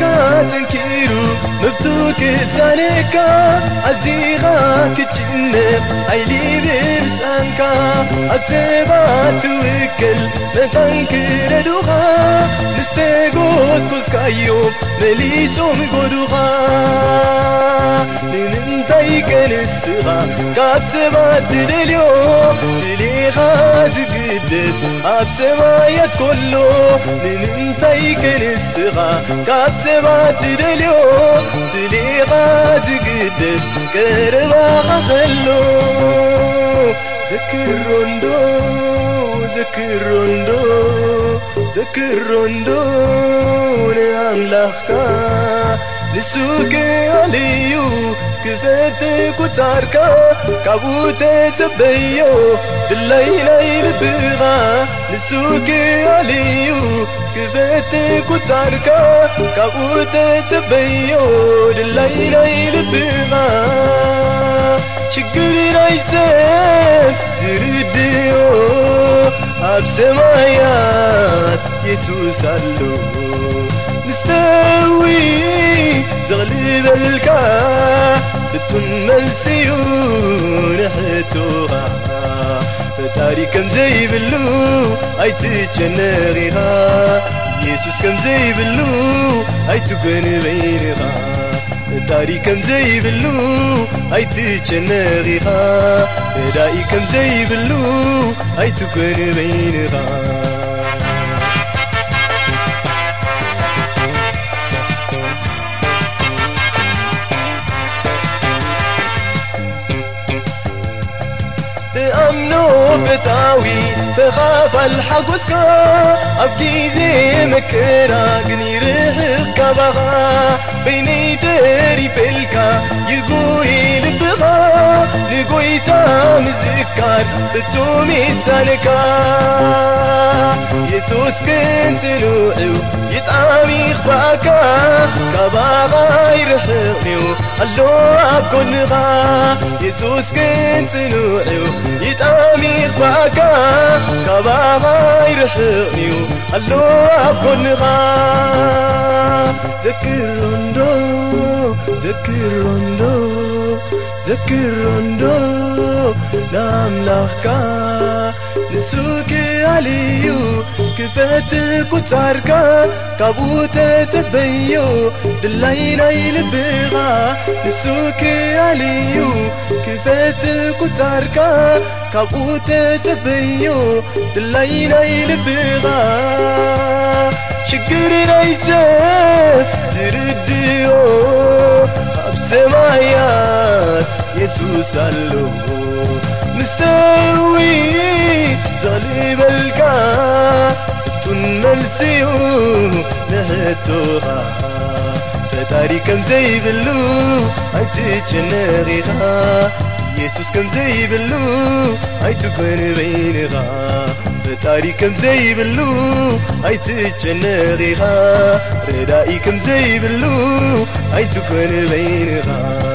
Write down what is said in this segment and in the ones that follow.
كاتنكيرو مبتوك سالكا عزيغا كتش ዓዚኻ ክትጭነቕ ኣይሊብርሳንካ ኣብ ሰባት ትውክል መታን ክረዱኻ ምስተጎስጎስካዮም መሊሶም ጎዱኻ ንምንታይ ከንስኻ ካብ ሰባት ትደልዮ? ስሌኻ ዝግደስ ኣብ ሰማያት ኮሎ ንምንታይ ከንስኻ ካብ ሰባት ትደልዮ? ስሌኻ ዝግደስ ቀረባኻ ኸሎ ዘክሮንዶ ዘክሮንዶ ዘክሮንዶ ንኣምላኽካ ንሱ ክኣልዩ ክፈት ኩታርካ ካብኡ ተጸበዮ ድላይ ናይ ልብኻ ንሱ ክኣልዩ ክፈት ኩታርካ ካብኡ ተጸበዮ ድላይ ናይ ልብኻ يزين زرديو أبسمايات يسوس اللو. مستوي زغلي بالكا بتملسيو رحتوها. فتاري كم زي بلو أي تجنغيها يسوس كم زي بلو أي تبني بينها ከም ዘይብሉ ኣይትጨነቒኻ ረዳኢ ከም ዘይብሉ ኣይትጐንበይንኻ ተኣምኖ ፍታዊ ተኻፋል ሓጐስካ ኣብ ጊዜ መከራ ግን ይርሕቕ ካባኻ በይነይ ተሪፈልካ ይጉይ ልብኻ ንጐይታ ምዝካር ፍቱም ይሳነካ የሱስ ግን ጽኑዕው ይጣሚ ይኽፋእካ ካባኻ ይርሕቕንዩ ኣሎ ኣብ የሱስ ግን ጽኑዕው ይጣሚ ይኽፋእካ ካባኻ ይርሕቕንዩ هلو أخنغا ذكرندو ذكرندو ذكرندو ناملاخكا نسوك عليو كفات كتاركا كابوتا تبيو دلاينا يلبغا نسوك عليو كفات كتاركا ክፈት ኩታርካ ካብኡ ተተበዮ ድላይ ናይ ልብኻ ሽግር ናይ ሰብ ዝርድዮ ኣብ ሰማያት የሱስ ኣሎ ምስተዊ ዘቕልበልካ እቱን መልስዩ ንሕቶኻ ፈጣሪ ከም ዘይብሉ ኣይትጨነቒኻ ኢየሱስ ከም ዘይብሉ ኣይትጐንበይንኻ ፈጣሪ ከም ዘይብሉ ኣይትጨነቒኻ ረዳኢ ከም ዘይብሉ ኣይትጐንበይንኻ ጾርካ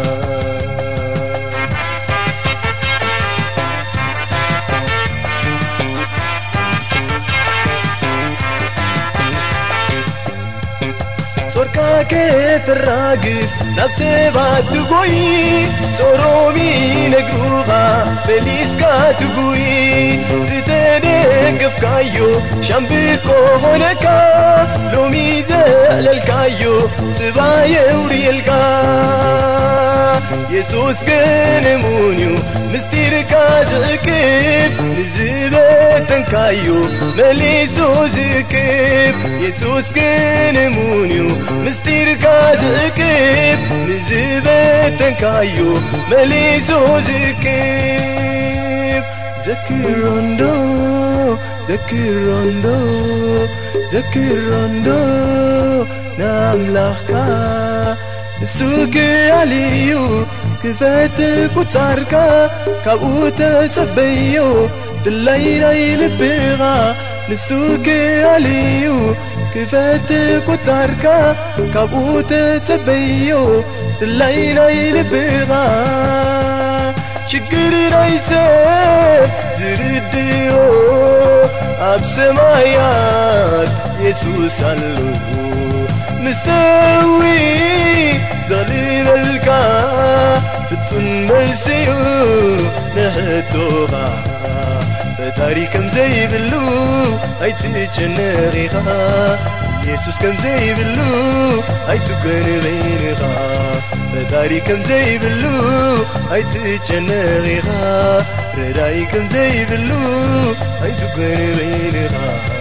ከተራግፍ ናብ ሰባት ትጐይ ጾሮም ይነግሩኻ መሊስካ ትጉይ ዝተደገፍካዮ ሻምብቆ ኾነካ ሎሚ ዘዕለልካዮ ጽባ የውርየልካ የሱስ ግን እሙን እዩ ምስጢርካ ዝእክብ ንዝበተንካዮ መሊሱ ዝክብ የሱስ ግን እሙን እዩ ምስጢርካ ዝእክብ ንዝበተንካዮ መሊሱ ዝክብ ዘክሮንዶ ዘክሮንዶ ዘክሮንዶ ንኣምላኽካ ንሱ ክኣልዩ ክፈት ኩታርካ ካብኡ ተጸበዮ ድላይ ናይ ልብኻ ንሱ ክኣልዩ ክፈት ኩታርካ ካብኡ ተጸበዮ ድላይ ናይ ልብኻ ሽግር ናይ ሰብ ዝርድዮ ኣብ ሰማያት የሱስ ኣሎ ምስተዊ ዘሊበልካ ፍቱን መልሲኡ ንሕቶኻ ፈጣሪ ከም ዘይብሉ ኣይትጨነቕ ኢኻ Jesus kan zey billu ay tukan bayniga dadari kan zey billu ay tijanagiga raday kan zey billu ay tukan bayniga